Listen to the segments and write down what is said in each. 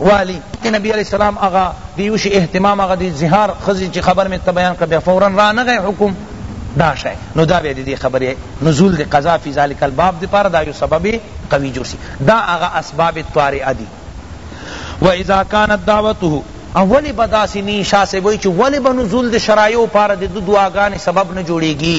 والی تی نبی علیہ السلام اغا دیوش اہتمام اغا دی زہار خزی چی خبر میں تبیان کر بیا فورا را نہ گئے حکم دا شای نو دا بیا دی خبر نزول دی قضا فی ذلک الباب دی پار دا یو سبب قوی جوسی دا اغا اسباب طارئہ دی و اذا کانت دعوته اولی بداسی نی شاہ سے وئی چی ولی بنزول دی شرائع پار دی دعاگانی سبب نہ جوڑیگی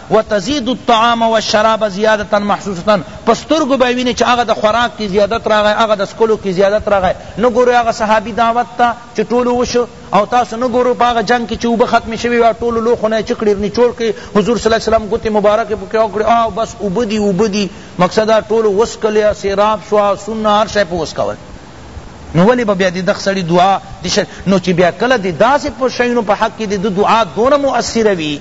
و تزید الطعام و الشراب زیادتا محسوستا په سترګو به وینې چې هغه د خوراک کی زیادت راغی هغه د څکلو کی زیادت راغی نه ګورئ هغه صحابي دعوت ته چې ټولو وشو او تاسو نه ګورو په هغه جنګ کې چې اوبه ختمې شوې وې ټولو لوښو نه یې چکړې نچوړ کړې حضور صلی الله علیه وسلم ګوتې مبارکې پکې وکړې او بس اوبه دي اوبه دي مقصد دا ټولو وڅکلې سیراب شو سنه هر شی په وڅکول نو ولی به بیا ددغ سړی دعا نو چی بیا کله دی داسی په شیونو په حق کی دی دو دعا دونه مؤثره وی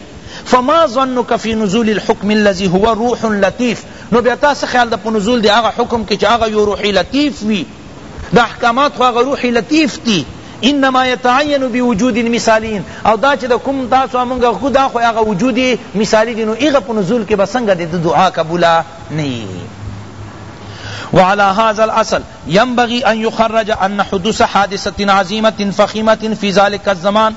فما ظنک فی نزول الحکم الذی هو روح لطیف نو بیا تا څه خیال ده په نزول دی هغه حکم کی چی هغه یو روح لطیف وی دا احکامات خو هغه روح لطیف دی انما يتعين بوجود مثالين او دا چې د کوم تاسو مونږه کو دا خو هغه وجود مثالی دي نو هغه په نزول کې بسنګ د دعا قبول نه وعلى هذا الاصل ينبغي ان يخرج ان حدوث حادثة عظيمة فخيمة في ذلك الزمان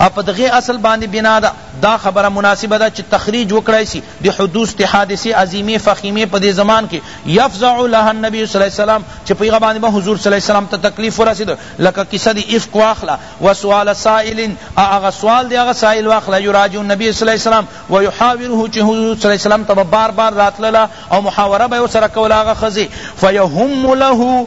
او په دغه اصل باندې بنا ده دا خبره مناسبه ده چه تخریج وکړای سی د حدوث د حادثه عظیمه فخیمه په دې زمان کې یفزع لها النبی صلی الله علیه وسلم چه په هغه باندې به حضور صلی الله علیه وسلم ته تکلیف ورسید لکه کیسه د افک واخلا و سوال سائل هغه سوال دی هغه سائل واخلا یراجع النبی صلی الله علیه وسلم و یحاوره چه حضور صلی الله علیه وسلم ته بار بار راتللا او محاوره به ورسره کوله هغه ښځې فیهم له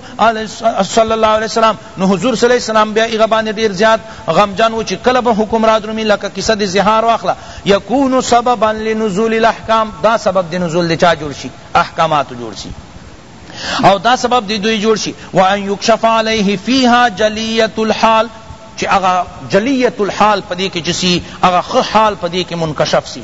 صلی الله علیه وسلم نو حضور صلی الله علیه وسلم بیا هغه باندې ډېر زیات غمجن و چې کله به حکم رادرومي لکه کیسه د زهار واخله یکون سببا لنزول الاحکام دا سبب د نزول د چا جوړ شي احکاماتو جوړ شي او دا سبب دی دوی جوړ شي وان یکشف علیه فیها جلیه الحال چې هغه جلیه الحال پدې کې چې سي هغه خ حال پدې کې منکشف سي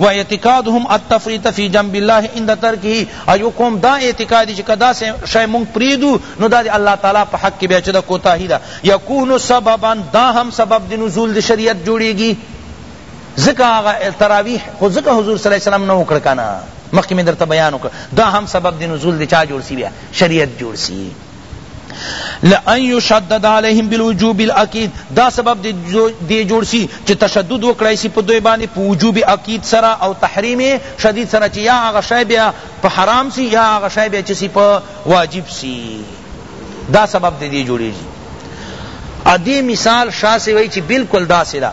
و اعتقادهم التفریط فی جنب الله عند ترکه او یو قوم دا اعتقاد دی چی که دا شی مونږ پریږدو نو دا دی الله تعالی په حق کی بیا چی دا کوتاهی ده یکون سببا دا هم سبب د نزول د شریعت جوړیږي ځکه هغه تراویح خو ځکه حضور صلی الله علیه وسلم نه وکړ کنه مخکې مې درته بیان وکړ دا هم سبب د نزول د چا جوړ سی بیا شریعت جوړ سی لئن یشدد علیہم بالوجوب الاکید دا سبب دی جوړ سی چې تشدد وکړای سی په دوی باندې په وجوب اکید سره او تحریم شدید سره چې یا هغه شی بیا په حرام سی یا هغه شی بیا چې سی په واجب سی دا سبب دی جوړیږي ادی مثال شاه سی وای چې بالکل دا سره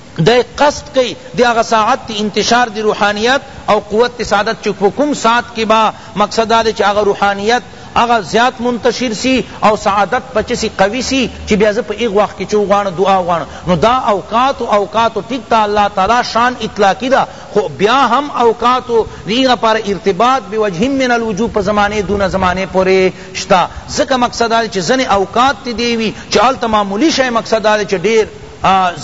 دی قصد کئی دی هغه ساعت تی انتشار دی روحانیت او قوت تی سعادت چه په کوم ساعت کی با مقصد دا دی چه هغه روحانیت هغه زیات منتشر سی او سعادت پچه سی قوی سی چه بیا زه په ایغ وخت کی چه وغواړم دعا وغواړم نو دا اوقات و اوقات ټیک تا الله تعالی شان اطلاقی ده خو بیا هم اوقات دی ایغ لپاره ارتباط بوجه من الوجوه په زمانه دون زمانه پوری شته ځکه مقصد دا دی چه ځنی اوقات تی دی وی چه هلته معمولی شی مقصد دا دی چه ډیر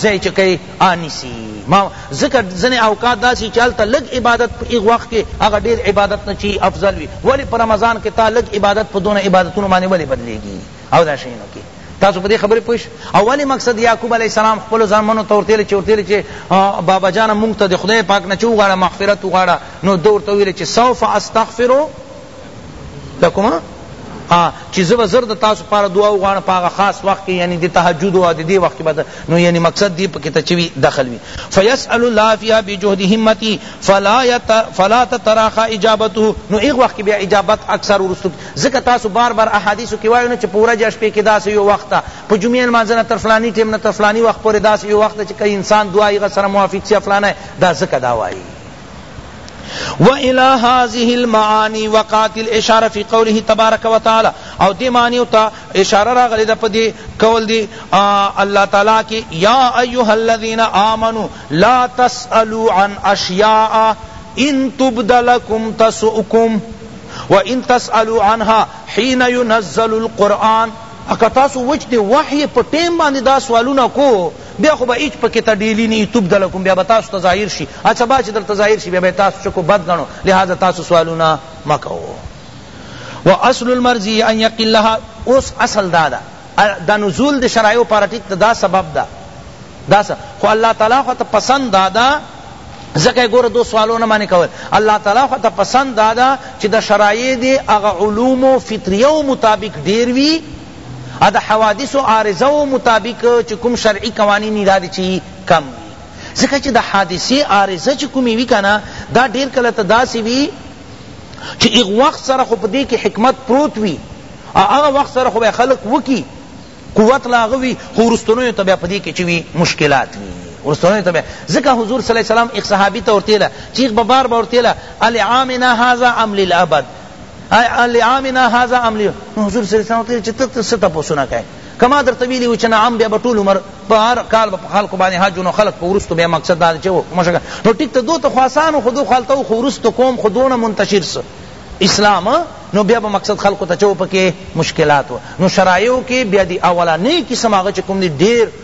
ځای چې کوي هغه نیسي ما ځکه ځینې اوقات داسې چې هلته لږ عبادت په هغه وخت کې هغه ډېر عبادت نه چې افضل وي ولې په رمضان کې تا لږ عبادت په دونه عبادتونو باندې ولې بدلېږي او دا شیانو کې تاسو په دې خبرې پوه او ولې مقصد یعقوب علیه السلام خپلو ځانمنو ته ورتېل چې ورتېل چې بابا جانه مونږ ته د خدای پاک نه چې وغواړه مغفرت وغواړه نو ده ورته ویل چې سوف استغفرو لکما چې زه به زر د تاسو لپاره دعا وغواړم په هغه خاص وخت کې یعنی د تهجد او د دې وخت کې به نو یعنی مقصد دې پکې ته چوي دخل وي فیسأل الله فيها بجهد همتي فلا يت فلا تتراخى اجابته نو ایغ وخت کې بیا اجابت اکثر ورستو ځکه تاسو بار بار احادیث کې وایو نه چې پورا جاش په کې داسې یو وخت په جمعې مانځنه تر فلانی ټیم نه تر فلانی وخت پورې داسې یو وخت چې کای انسان دعا یې سره موافق شي فلانه دا ځکه دا وایي وإلى هذه المعاني وقعت الاشارة في قوله تبارک و تعالی او دی معنی تا اشارہ راغلی دا پدی قول دی اللہ تعالی کی یا ایها الذین آمنوا لا تسألوا عن اشیاء ان تبد لکم تسؤکم و ان تسألو عنها حين ينزل القرآن اکا تاسو وچ دی وحی پا ٹیم باندی دا سوالونا کو بیا خو به هیچ پکی ته ډیلی نه یی توپ دله کوم بیا به تاسو ته ظاهر شی اچه با چه درته ظاهر شی بیا به تاسو چکو بد ګڼو لهذا تاسو سوالونه مه کوو و اصل المرضی ان یقلها اوس اصل دادا دا نزول دی شرایع پارا ٹک دا سبب دا دا سا خو اللہ تعالی خو تا پسند دادا زکه ګوره دو سوالونه باندې کول الله تعالی خو ته پسند دادا چې د شرایع دی هغه علوم فطریه مطابق ډیر وی او د حوادثو عارضو مطابق چه کوم شرعی قوانین وی دا دی چی کم وی ځکه چه د حادثی عارضه چه کومی وی کنه دا ډیر کله ته داسی وی چه ایغ وقت سره خو پدی که حکمت پروت وی او هغه وقت سره خو خلق وکی قوت لاغوی خو رستنو ته بیا پدی که چی وی مشکلات وی ورسونه ته ځکه حضور صلی الله علیه وسلم ایک صحابی ته ورتیلا چیخ ببار به ورتیلا العامنا هذا ام للابد آیا لعامنا هذا ام لیو نو حضور صلی الله علیه وسلم چې ته څه تپوسونه کوي کما درته ویلي و چې نعم بیا به ټول عمر په هر کال به په خلکو باندې حج نو خلک په وروستو بیا مقصد دا چې مشکل نو ټیک ته دو ته خو آسان خو دو خالته خو وروستو قوم خو دونه منتشر سه اسلام نو بیا به مقصد خلکو ته چو پکې مشکلات و نو شرایعو کې بیا دی اولنې قسم هغه چې کوم دی ډېر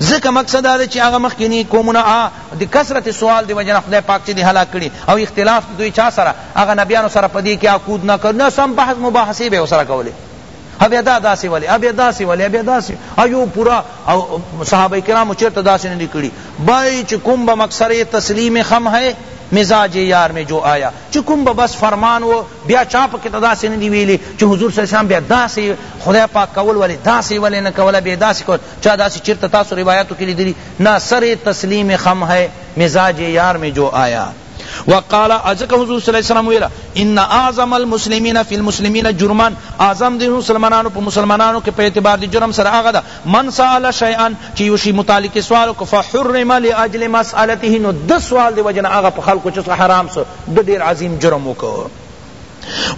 ځکه مقصد دا چې هغه مخکینی قومونه د کثرت سوال دی وجنه خدای پاک چې دی هلاک کړي او اختلاف دوی چا سره هغه نبیانو سره پدې کې عقود نه کړ نه سم بحث مباحثه به سره کولې ابیا دا داسې ولی ابیا داسې ولی ابیا داسې ایو پورا او صحابه کرام چرته داسې نه کړي بای چې کوم به مقصد تسلیم خم ہے مزاج یار میں جو آیا چه کوم به بس فرمان وو بیا چا پکی ته داسی ندی ویلی چه حضور صلی الله علیه وسلم بیا داسی خدای پاک کول ولی داسی ولی نکولا بیا داسی کول چا داسی چرته تاسو روایاتو کی لیدلی نا سر تسلیم خم ہے مزاج یار میں جو آیا وقال ازکه حضور صلی الله علیه وسلم ویلا ان اعظم المسلمین فی المسلمین جرما اعظم دی مسلمانانو په مسلمانانو کې په اعتبار دی جرم سره هغه من سأل شیئا چی یو شی متعلق سوال کو فحرم لاجل مسألته نو د سوال دی وجنه هغه په خلق چ حرام سو د ډیر عظیم جرم وکو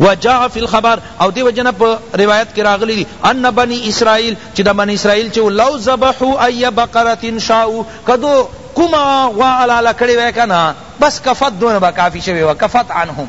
وجاء فی الخبر او دی وجنه په روایت کی راغلی دی ان بنی اسرائیل چی د بنی اسرائیل چ لو ذبحوا ای بقره شاء کدو کما غوا علاله کړي وای کنه بس کفت دون با کافی شوی و کفت عنهم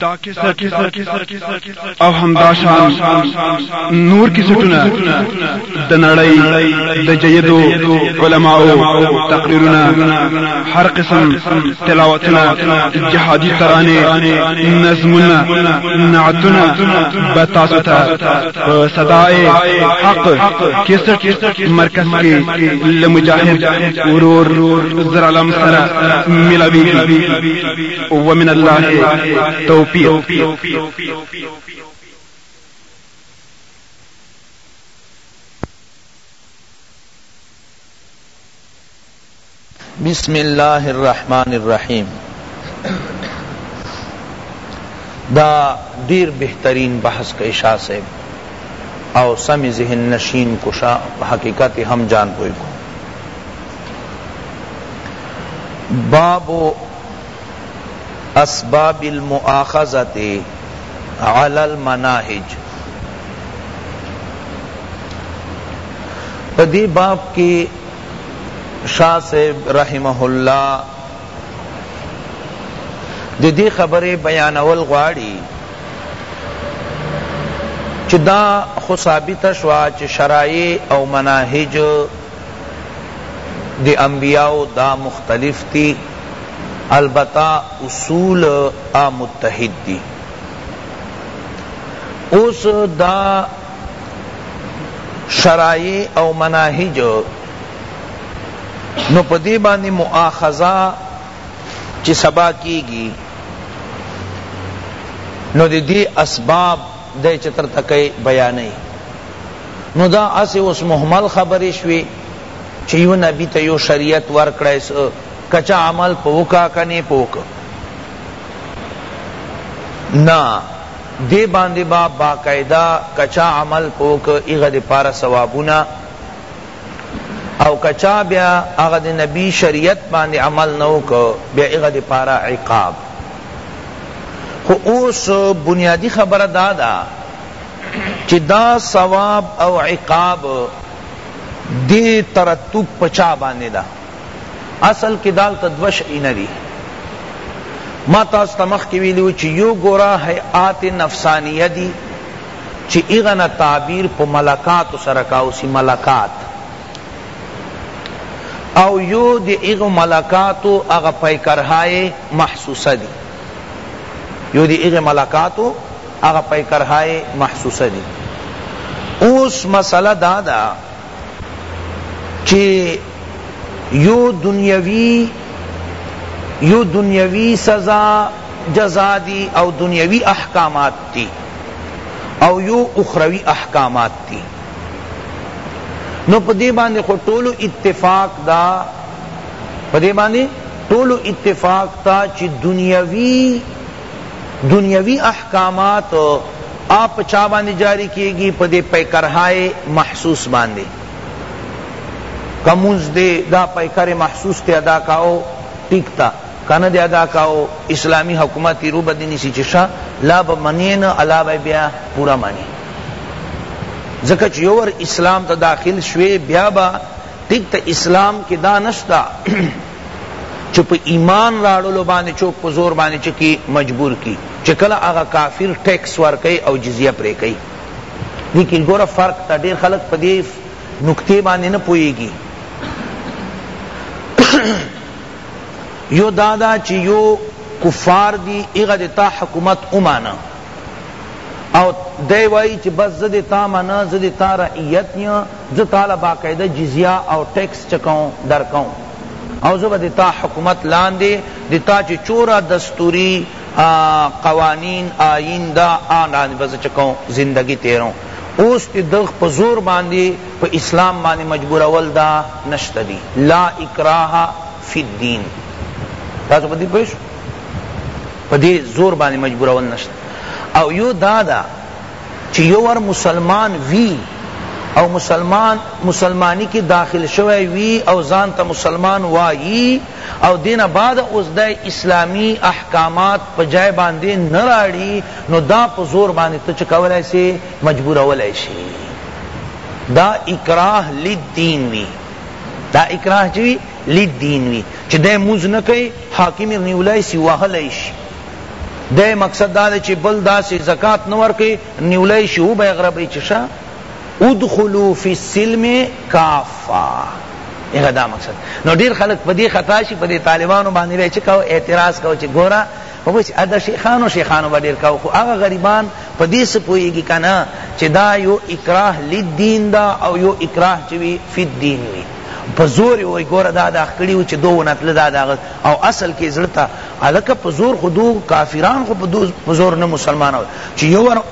دا کیسټ او همداشان نور کیسټونه د نړۍ د جیدو علماو تقریرونه هر قسم تلاوتونه جهادي ترانه نظمونه نعتونه به تاسو ته په صداي حق کیسټ مرکز کې لمجاهد ورور زرالم سره ملاوي ومن الله توفيق بسم الله الرحمن الرحیم دا دیر بہترین بحث کا اشاء صاحب او سمی ذہن نشین کشا حقیقت ہم جان کوئی کو باب اسباب المؤاخذة على المناهج پا دی باب کی شاہ صاحب رحمه الله د دې خبرې بیانول غواړي چې دا خو ثابت شوا چې شرایع او مناهج د انبیاو دا مختلف دی البته اصول ئ متحد دی اوس دا شرائع او مناهج نو په دې باندې مؤاخذه چې سبا کیږي نو د دې اسباب دی چه تر تکه یی بیانوی نو دا هسی اوس مهمل خبری شوی چه یو نبی ته یو شریعت ورکړی سو که چا عمل په وکا که نه په وکا نه دی باندی با باقاعده که چا عمل په وکا ایغه دی پاره ثوابونه او که چا بیا هغه د نبی شریعت باندې عمل نه وکړ بیا هغه د پاره عقاب خو اوس بنیادی خبره دا ده چې دا ثواب او عقاب دی ترتب پچا باندې ده اصل کې دال تدوش نه دی ما تاسو تمخ کې ویلو چې یو ګورا حیات نفسانیه دی چی هغه نه تعبیر په ملکاتو سره کاو سی ملکات او یو د هغه ملکاتو هغه پیکرهای محسوسه دی یو د هغه ملکاتو هغه پیکرهای محسوسه دی اوس مسئله دادا چی یو دنیوی یو دنیوی سزا جزا دی او دنیوی احکامات دی او یو اخروی احکامات دی نو په دې باندې خو ټولو اتفاق دا په دې باندې ټولو اتفاق تا چې دنیوي دنیوي احکامات آپ چا باندې جاری کیږي په دې پیکرهای محسوس باندې کمونز دے دا پیکر محسوس تے ادا کاؤ ٹک تا کنه دی ادا کاو اسلامی حکومت تی رو بدی نیسی چی شا لا به منی نه الا به بیا پورا منی زکه چی یو ور اسلام ته داخل شوی بیا با ټیک ته اسلام کی دا نشتا چې په ایمان راړلو باندې چوک په زور باندې چکی مجبور کی چې کله هغه کافر ټیکس ورکي او جزیه پرې کوي لیکن ګوره فرق تا ډیر خلق په دې نقطې باندې نه پوهیږي یو دا دا چی یو کفار دی هغه دی تا حکومت ومانه او دی وای چی بس زه دی تا منه زه دی تا رعیت یم زه تاله باقاعده جزیه او ټیکس چکوم درکوم او زه به دی تا حکومت لاندی دی تا چی چورا دستوری آ قوانین آئین دا آن راندی بس چه کئو زندگی تیرو اوس تی دغ په زور باندی په اسلام باندی مجبورول دا نشته دی لا اکراہ فی الدین تاسو په دی پوه شو په دی زور باندی مجبورول نشته او یو دادا چی یو وار مسلمان وی او مسلمان مسلمانی کی داخل شوی وی او ځان ته مسلمان وایی او دینه بعد اوس دی اسلامی احکامات په جای باندی نه راړی نو دا په زور باندی ته چه کولای سی مجبورولای شی دا اکراه للدین وی دا اکراه چی للدین وی چه دی موز نکی حاکم نیولای سی وهلای شی دی مقصد دا دی چی بل داسی زکات نه ورکی نیولی شی وبه غربی چی شه ادخلوا فی السلم کافا هغه دا مقصد نو ډیر خلک په دې خطا شي په دې طالبانو باندې به چې کاو اعتراض کاو چې ګورا خو چې ادا شیخانو شیخانو به ډیر کاو خو هغه غریبان په دې څه پوهېږي که نه چې دا یو اکراه للدین دا او یو اکراه چې وي فی الدین وي په زور وي ګوره دا دا کړي و چې دو ونتله دا دا او اصل کې زړه ته هلکه په زور خو دو کافران خو په دو په زور نه مسلمانوی چی یو وار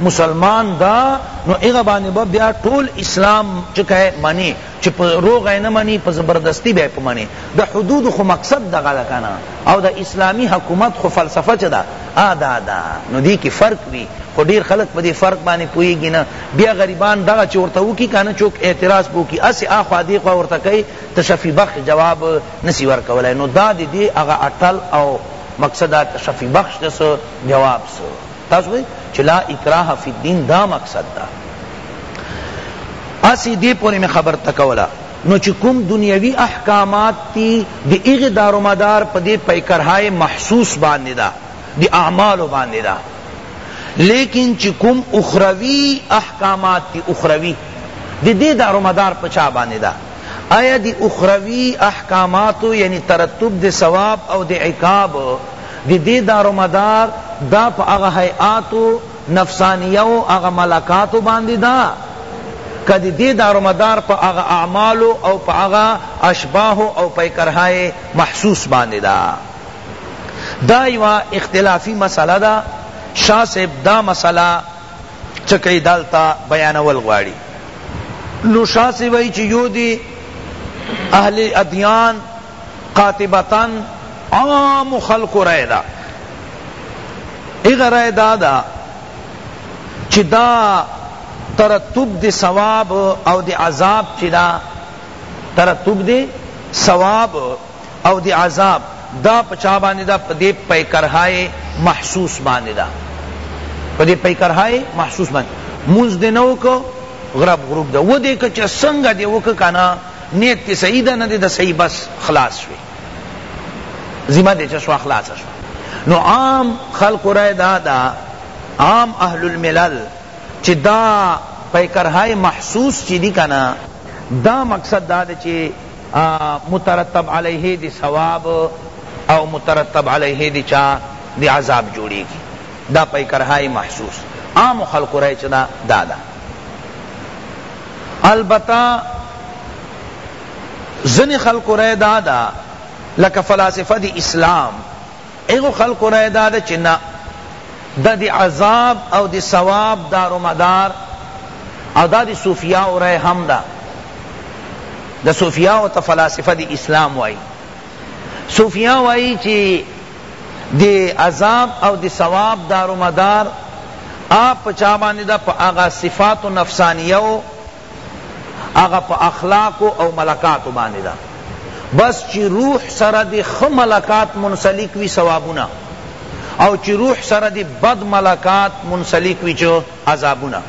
مسلمان دا نو هغه باندې به بیا ټول اسلام چه کای منی چه په روغ نه منی په زبردستی به په منی دا حدود خو مقصد دغه ده کنه او دا اسلامی حکومت خو فلسفه چه ده آ دا دا نو دی کی فرق وی خو ډیر خلق په دې فرق باندې پویږي نه بیا غریبان دغه چورته وکي کنه چوک اعتراض بو کی اس اخوا دی خو ورته کوي تشفی بخ جواب نسی ورکولای نو دا دی دی هغه اټل او مقصد شفی بخش ده سو جواب سو تاسو وی چی لا اکراه فی الدین دا مقصد ده اسی دی پوری می خبر تکولا نو چی کوم دنیوی احکامات تی دی اغی دارو مدار پا دی پیکرهای محسوس باندی دا دی اعمالو باندی دا لیکن چی کوم اخروی احکامات تی اخروی دی دی دارو مدار پچا باندی دا آیا د اخروی احکاماتو یعنی ترتب د ثواب او د عقاب د دې دارومدار دا په هغه هیئات نفسانیه او هغه ملکاتو باندې ده که د دې دارومدار په هغه اعمالو او په هغه اشباحو او پیکرهای محسوس باندې ده دا یوه اختلافی مسئله ده شاہ صاحب دا مسئله څه کوي دالته بیانول غواړي نو شاه سی وای چې یو دی اهل ادیان قاطبتا عام خلق رائے دا اغه رائے دا دا چې دا ترتب دی ثواب او دی عذاب چې دا ترتب دی ثواب او د عذاب دا په چا باندې ده په دې پیکرهای محسوس باندې ده په دې پیکرهای محسوس باندې مونز دې نه وکړو غرب غروب ده و دې که چه سنگ دې وکړ کنا نیت تی صحیح ده نه ده صحیح بس خلاص شوی ذمہ دې چه شوا خلاص شوا نو عام خلق رای دا دا عام اهل الملل چه دا پیکرهای محسوس چی دی کنا دا مقصد دا دا چه مترتب علیه دی ثواب او مترتب علیه دی چا دی عذاب جوړیږي دا پای کرهای محسوس عام خلق رای چدا دادا البته زنی خلق رای دادا لکه فلاسفه دی اسلام هغو خلقو رای دا ده چه نه، ده د عذاب او د ثواب دارومدار او دا د صوفیاؤ رای هم ده، ده صوفیاؤ ته فلاسفه د اسلام وایی، صوفیا وایی چه د عذاب او د ثواب دارومدار آ په چا باندې ده، په هغه صفاتو نفسانیه و هغه په اخلاقو او ملکاتو باندې ده بس چی روح سره دی خ ملکات منسلک وی ثوابونه او چی روح سره دی بد ملکات منسلک وی چو عذابونه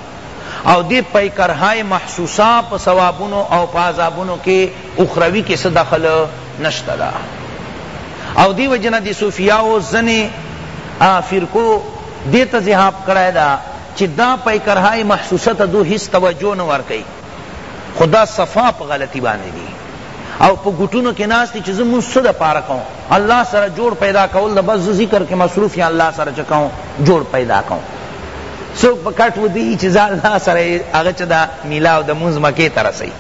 او دی پیکرهای محسوسا په ثوابونو او په عذابونو کې اخروی کې څه دخل نشته ده او دی وجنه دی صوفیاو ځنې فرقو دیتا ذهاب کړای دا چی دا پیکرهای محسوسه ته دو هیڅ توجه نه ورکوی خو دا صفا په غلطی باندی دی او په ګوټونو کی ناست دی چی زه مونځ څه د پاره کوم الله سره جوړ پیدا کول ده بس زه ذکر کی مصروف یم الله سره چه کوم جوړ پیدا کوم څوک په کټ ودی چی زه الله سره هغه چه دا میلاو د مونځ مکی ته رسی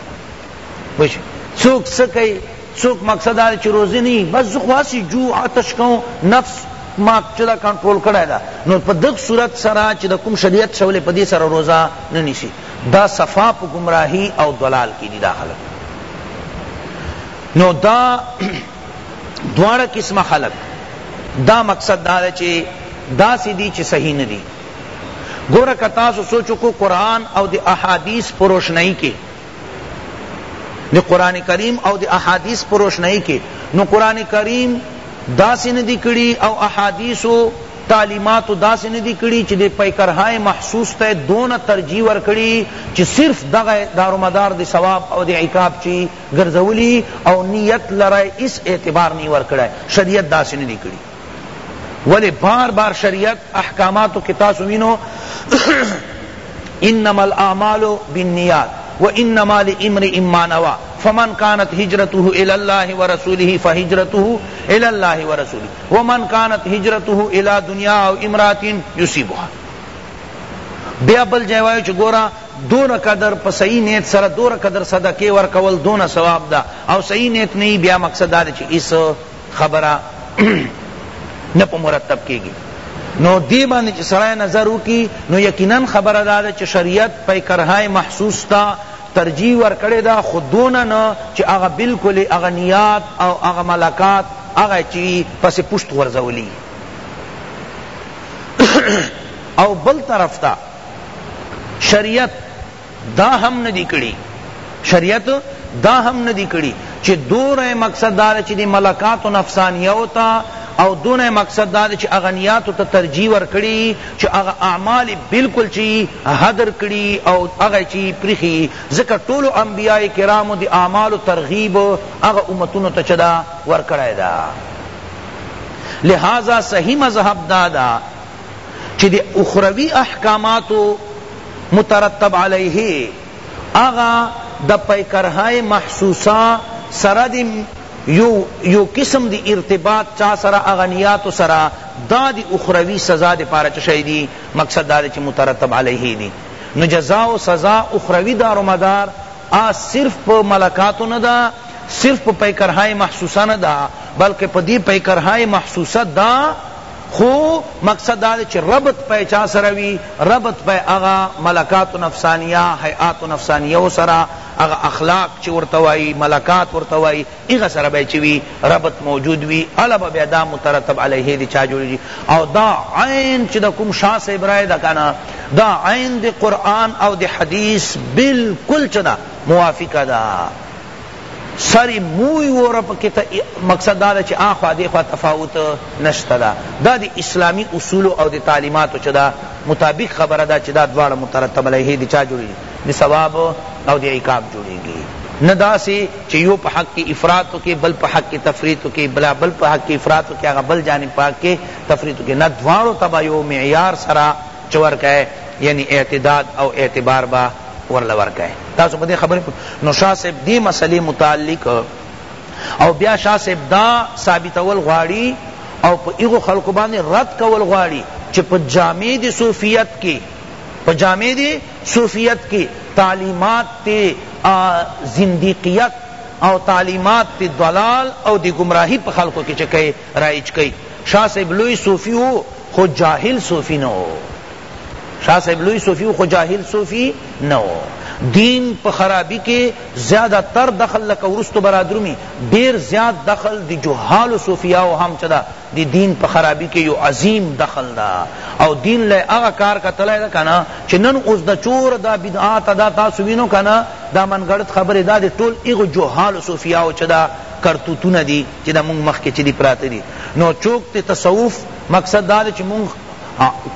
پوه شو څوک څه کوي څوک مقصد دا دی چی روزه نه بس زه خو هسی جو عطش کوم نفس ما چه دا کنټرول کړی ده نو په دغ صورت سره چه د کوم شریعت شولی په دې سره روزه نه نیسی دا صفا په ګمراهی او ضلال کی دی دا خلق نو دا دواړه قسمه خلق دا مقصد دا دی چه دا سی دی چه صحیح نه دی گورا که تاسو سوچو کو قرآن او دی احادیث پروشنائی کے دی قرآن کریم او دی احادیث پر روشنائی کی نو قرآن کریم داسی ندی کری او احادیث و تعلیمات داسی ندی کری چی دی پیکرهای محسوس تی دون ترجیح ورکری چی صرف دغه دارومدار دی ثواب او دی عقاب چی گرزولی او نیت لره ایس اعتبار نی ورکړی شریعت داسی ندی کری ولی بار بار شریعت احکاماتو کی تاسو وینو انما الاعمال بالنیات وانما لامرئ ما نوى فمن كانت هجرته الى الله ورسوله فهجرته الى الله ورسوله ومن كانت هجرته الى دنيا او امرات يصيبها بیا بل جایوایو چې ګورا دون قدر په صحیح نیت سره دور قدر صدقه ورکول دون ثواب دا او صحیح نیت نه بیا مقصد دا چې اس خبره نه په مرتب کیږی نو دی باندې چې سړی نظر وکړي نو یقینا خبره دا ده چې شریعت پی کرهای محسوس تا ترجیح ورکړی دا خودونه نه چې هغه بالکل هغه نیات او هغه ملکات هغه چې پس پشت ورزولی او بل طرف تا شریعت دا هم ندی کړی شریعت دا هم ندی کړی چی دوره مقصد دا چی دی ملکات و نفسانیو تا او دونه مقصد دا چی اغنیات ته ترجیح ورکړي چی اغه اعمال بالکل چی حدر کړي او اغه چی پرخي ځکه ټول انبیاء کرام دی اعمال ترغیب اغه امتونو ته چدا ورکړی دا لہذا صحیح مذهب دا دا چی دی اخروی احکاماتو مترتب علیه هغه د پیکرهای محسوسه سره دی یو یو قسم دی ارتباط چا سره هغه نیاتو سره دا دی اخروی سزا دی پاره چه شی دی مقصد دا دی چه مترتب علیه دی نو جزا و سزا اخروی دار و مدار آ صرف پا ملکاتو ندا صرف پا پیکرهای محسوسه ندا بلکہ پا دی پیکرهای محسوسه دا خو مقصد دا دی چی ربط پی چا سره وی ربط پی هغه ملکات نفسانیه هیئات نفسانیه و سره هغه اخلاق چی ورته وایی ملکات ورته وایی هغه سره به چی وی ربط موجود وی اله به بیا دا مترتب علیه دی چا جوړ جی او دا عین چی دا کوم شاه صاحب رای دا کنه دا عین دی قرآن او دی حدیث بالکل چدا موافقه دا سری موی وره پکی تا مقصد دا چی آ خوا دی خوا تفاوت نشته دا دا دی اسلامی اصول او دی تعلیمات چی دا مطابق خبر دا چی دا دواړه مترتب علیه دی چا جوړی دی ثواب او دی عقاب جوړی گی نہ دا سے چی یو پا حق کی افراط کی بل پا حق کی تفریط کی بلا بل پا حق کی افراط کی اگا بل جانب پا حق کی تفریط کی نہ دوارو تبا یو معیار سرا چه ورکه یعنی اعتداد او اعتبار به ورله ورکه تاسو په دی خبر پوه نو شاه صاحب دی مسئلی متعلق او بیا شاه صاحب دا ثابتول غواړی او په ایغو خلق باندې رد کول غواړي چې په جامع دی صوفیت کې په جامع دی صوفیت کې تعلیمات تی زندیقیت او تعلیمات تی ضلال او دی گمراهی په خلقو کې چکه رایج کئ شاه صاحب لوی صوفی وو خو جاهل صوفی نه وو شاه صاحب لوی صوفی خو جاهل صوفی نه و دین په خرابی کې زیاده تر دخل لکه ورستو برادرومی ډیر زیات دخل دی جهال صوفیاو هم چدا دی دین په خرابی کې یو عظیم دخل دا او دین لای هغه کار کتلای دا کنه چې نن اوس د چور دا بدعات دا تاسو وینو کنه دا منګړت خبره دا دی ټول ایغه جهال صوفیاو چدا کرتوتونه دی چی دا مونږ مخکی چی دی پراته دی نو چوک ته تصوف مقصد دا دی چی مونږ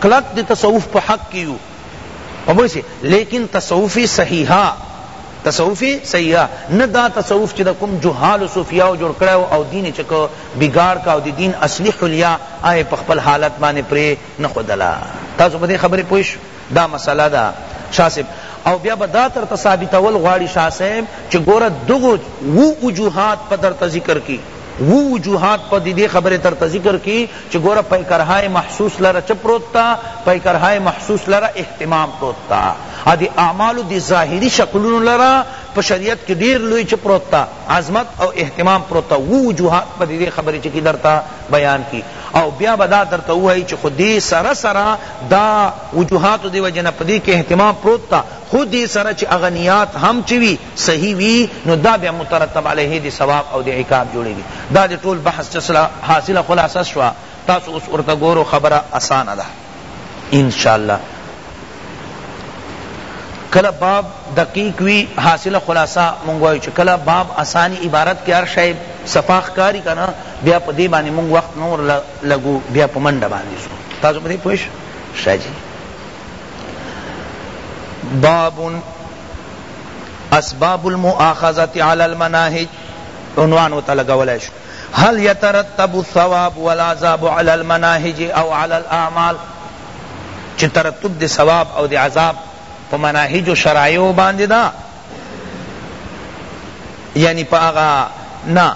کلک دی تصوف په حق کی یو وبوسی لیکن تصوف صحیحا تصوف صحیحا نه دا تصوف چی دا کوم جهال صوفیاو جوړ کړی وو او دین چک بگاړ کا او دی دین اصلی حلیه ائ په خپل حالت باندې پری نه ښودله تاسو په دی خبری پوه شوی دا مسله ده شاه صاحب او بیا به دا ترته ثابتول غواړي شاه صاحب چې ګوره دغو وو وجوهات په درته ذکر کی وو وجوهات په دې خبره ترته ذکر کی چې ګوره پیکرهای محسوس لره چپ پروت تا پیکرهای محسوس لره اهتمام پروت تا ا دې اعمال دې ظاهری شکلونو لره په شریعت کې ډیر لوی چپ پروت تا عظمت او اهتمام پروت تا وو وجوهات په دې خبره چې کی درته بیان کی او بیا به دا درته وایي چې خو دې سره سره دا وجوهاتو دی وجه نه په دی کی احتمال پروت تا خو دی سره چی هغه نیات هم چی وی صحیح وی نو دا بیا مترتب علیه دی ثواب او دی عقاب جوړیږی دا دی ټول بحث چسلا حاصل خلاصه شوا تاسو اوس ورته ګورو خبره اسانه ده ان شاء الله کلا باب دقیق وی حاصل خلاصہ منگوائی چھ کلا باب آسانی عبارت کے ہر شے صفاخ کاری کنا بیا پدی بانی منگ وقت نور لګو بیا په منډه باندې سو تاسو په دې پوه شئ جی باب اسباب المؤاخذه علی المناهج عنوان وته لګولای شو هل يترتب الثواب والعذاب على المناهج او على الاعمال چې ترتب د ثواب او د عذاب په مناهج او شرایع باندې دا یعنی په هغه نه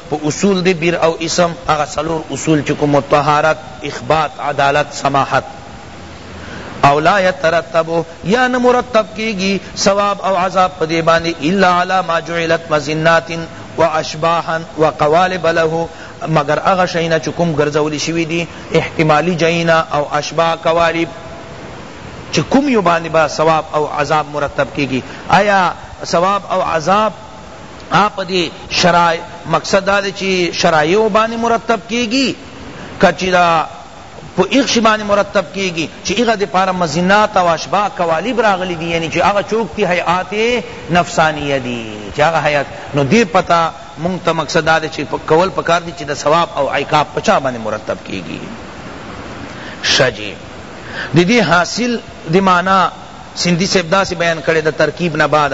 په اصول دی بیر او اسم هغه څلور اصول چی کوم طهارت اخبات عدالت سماحت او لا یترتب یا نه مرتب کیږی ثواب او عذاب په دی باندی الا علی ما جعلت مزنات و اشباحا و قوالب له مگر هغه شینا چی کوم ګرځول شوی دی احتمالی جینا او اشباح قوالب چی کوم یو باندی با ثواب او عذاب مرتب کیږی آیا ثواب او عذاب آ په دی شرع مقصد دا دی چی شرایعو باندې مرتب کیږی که چی دا په ایغ شی باندې مرتب کیږی چی ایغ دی پارا مزینات او اشباع کوالیب راغلی دی یعنی چی هغه چوک تی حیات نفسانیه دی چی هغه حیات نو دی پتا مونږ ته مقصد دا دی چی کول پکار دی چی دا ثواب او عقاب پچا باندې مرتب کیږی شجی دی دی حاصل دی معنی سندی صاحب دا سی بیان کړی دا ترکیب نه بعد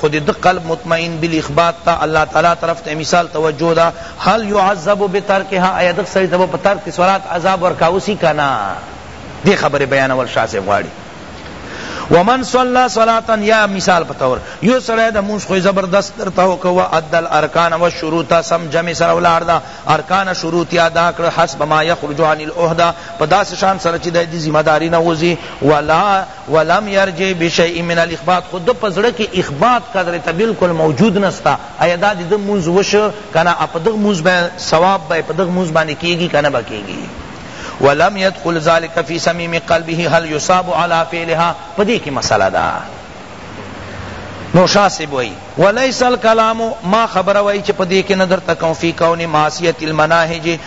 خو د ده قلب مطمئن بالاخبات ته الله تعالی طرف ته مثال توجه ده هل يعذب بترکها ایا دغ سړی ته به په ترک صلات عذاب ورکاو سی کنا دی خبر بیانول شاه صاحب غواړي ومن صلى صلاة یا مثال په تور یو سړی د مونږ خو زبردست درته وکوه ادى الارکان والشروط سم جمع سره ولاړ دا ارکان شروط یا ادا کړ حسب ما یخرج عن العهده په داسې شان سره چې د ذمہ داری نه وځي ولا ولم یرجع بشیء من الاخبات خو ده په زړه کی اخبات قدر ته بلکل موجود نسته ایا دا دده مونځ وشو کنه او په دغه مونځ به ثواب به په دغه مونځ باندی کیږی کنه به کیږی ولم يدخل ذلك في صميم قلبه هل يصاب على فعلها پدې کې مسله ده نو شاسب وی ولیس الکلام ما خبر وی چې پدې کې نظر تکون فی کون معصیت المناهج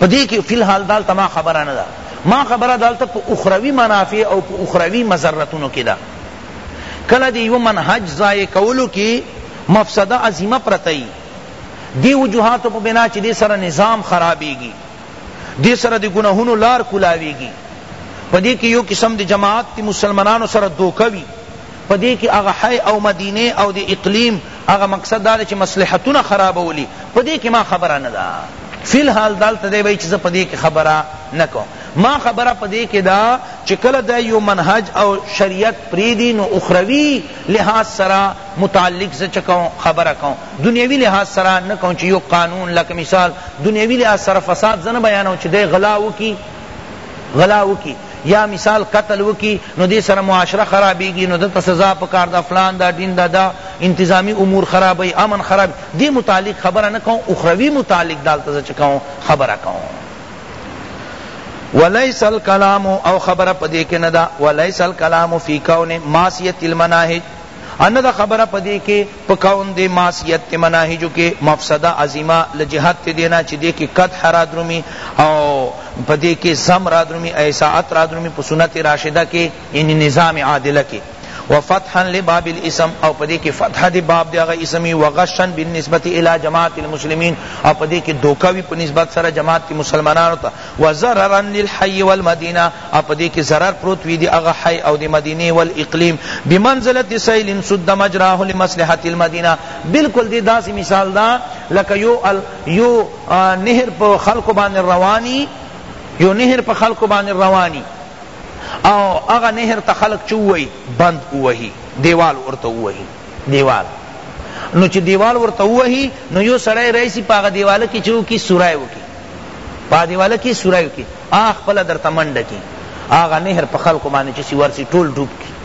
په دې کې فی الحال دالته ما خبره نه ده ما خبره دالته په اخروی منافع او په اخروی مضرتونو کې ده کله دی یو منهج ضایع کولو کې مفسده عظیمه پرته ای دی وجوهات په بنا چې دې سره نظام خرابېږي دې سره د ګناهونو لار کولاویږي په دې کې یو قسم د جماعت مسلمانانو سره دوکوي په دې کې هغه حی او مدینې او د اقلیم هغه مقصد دا دی چې مصلحتونه خرابولی په دې کې ما خبره نه ده فی الحال دلته دی وایي چې زه په دې کې خبره نه کوم ما خبره په دې کې ده چې کله دا یو منهج او شریعت پریدی نو اخروی لحاظ سره متعلق زه چه کوم خبره کوم دنیوی لحاظ سره نه کوم چې یو قانون لکه مثال دنیوی لحاظ سره فساد زه نه بیانوم چې دی غلا وکړي غلا وکړي یا مثال قتل وکی نو دی سره معاشره خرابیږی نو ده ته سزا پکار ده فلان ده ډین ده دا انتظامی امور خرابی امن خراب دی متعلق خبره نه کوم اخروی متعلق دالته زه چه کوم خبره کوم ولیس الکلام او خبر پدې کې نه دا ولیس الکلام فی کون ماسیت المناهج انه دا خبره په دې کې په کون دې معصیت ته مناهجو کې مفسده عظیمه له جهت ته دینا چې دې کې قد حرادرمی او په دې کې زم رادرمی ایساعت رادرمی په سنت راشده کې یعنی نظام عادله کې وفتحا لباب الاسم او پدې کې فتح دی باب دی هغه اسمی وغشن بالنسبه الی جماعت المسلمین او پدې کې دوکوي په نسبت سره جماعت مسلمانانو ته وضررا للحی والمدینه او په دې کې ضرر پروت وي د هغه حی او د مدینې والاقلیم بمنزلة سیل سد مجراه لمصلحة المدینه بالکل دې داسې مثال ده لکه یو یو نهر په خلقو باندې روان وي یو نهر په خلقو باندې روان وي او هغه نهر ته خلق چووي بند ووهي دیوال ورته ووهي دیوال نو چې دیوال ورته ووهي نو یو سړی راشي په هغه دیواله کې چې وکړي سوری وکړي په هغه دیواله کې سوری وکړي هغه خپله درته منډه کړي هغه نهر په خلکو باندې چې سیور سي ټول ډوب کړي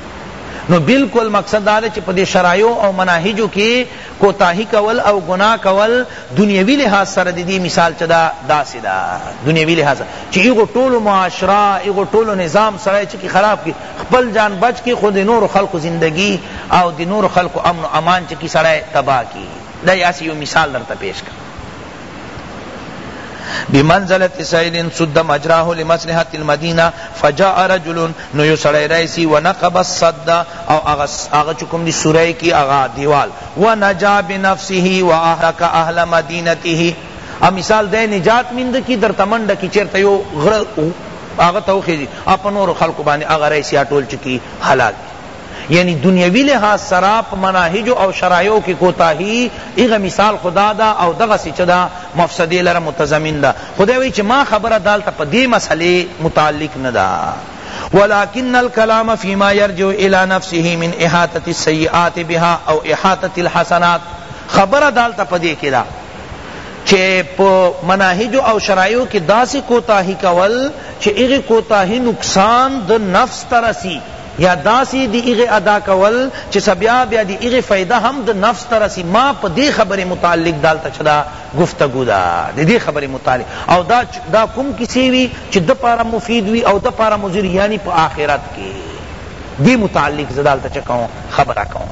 نو بالکل مقصد دا چې په دې شرایو او مناهجو کې کوتاهی کول او گناه کول دنیوي لحاظ سره د دې مثال چدا داسې دا دنیوي لحاظ چې ایغو ټولو معاشره ایغو ټولو نظام سره چې خراب کی خپل جان بچ کی خو د نورو خلکو زندګی او د نورو خلکو امن و امان چکی سړی تباه کی دا یاسی یو مثال درته پیش کړم بمنزلت سیل سد مجراه لمصلحت المدینه فجاء رجل نو یو سړی رئیسی ونقب الصد او اغا چکم دی سوری کی اغا دیوال ونجا بنفسه واهلک اهل مدینته ا مثال دے نجات مند کی در تمنڈ کی چرته یو غره هغه ته وخیژی او په نورو خلقو باندی هغه رئیس یا ټول چکی هلاک کی یعنی دنیوی لحاظ سره په مناهجو او شرایعو کی کوتاهی هغه مثال خدا دا او دغسی چه دا مفسدی لره متضمن ده خو دی وایی چه ما خبره دالته په دی مسئلی متعلق نده ولكن الكلام فيما يرجع الى نفسه من احاطة السيئات بها او احاطة الحسنات خبر دالتا پدی کلا چه په مناهجو او شرایعو کی داسی کوتاهی کول چه هغه کوتاهی نقصان د نفس ته رسی یا داسی د هغه ادا کول چه څه بیا بیا د هغه فایده هم د نفس ته رسی ما په دی خبری متعلق دالته چه دا گفتگو ده د دی خبری متعلق او دا دا کوم کسی وی چه ده پاره مفید وی او ده پاره مضر یعنی په آخرت کی دی متعلق زه دالته چه کؤں خبره کؤں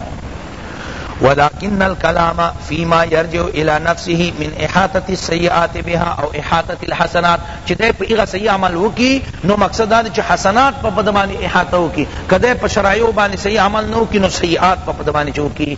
ولکن الکلام فیما یرجع الی نفسه من احاطة السیئات بها او احاطة الحسنات چی دی په هغه صحیح عمل وکی نو مقصد دا دی چی حسنات په ده باندی احاطه وکی که دی په شرایعو باندی صحیح عمل نه وکی نو سیئات په ده باندی چه وکی